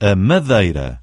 a madeira.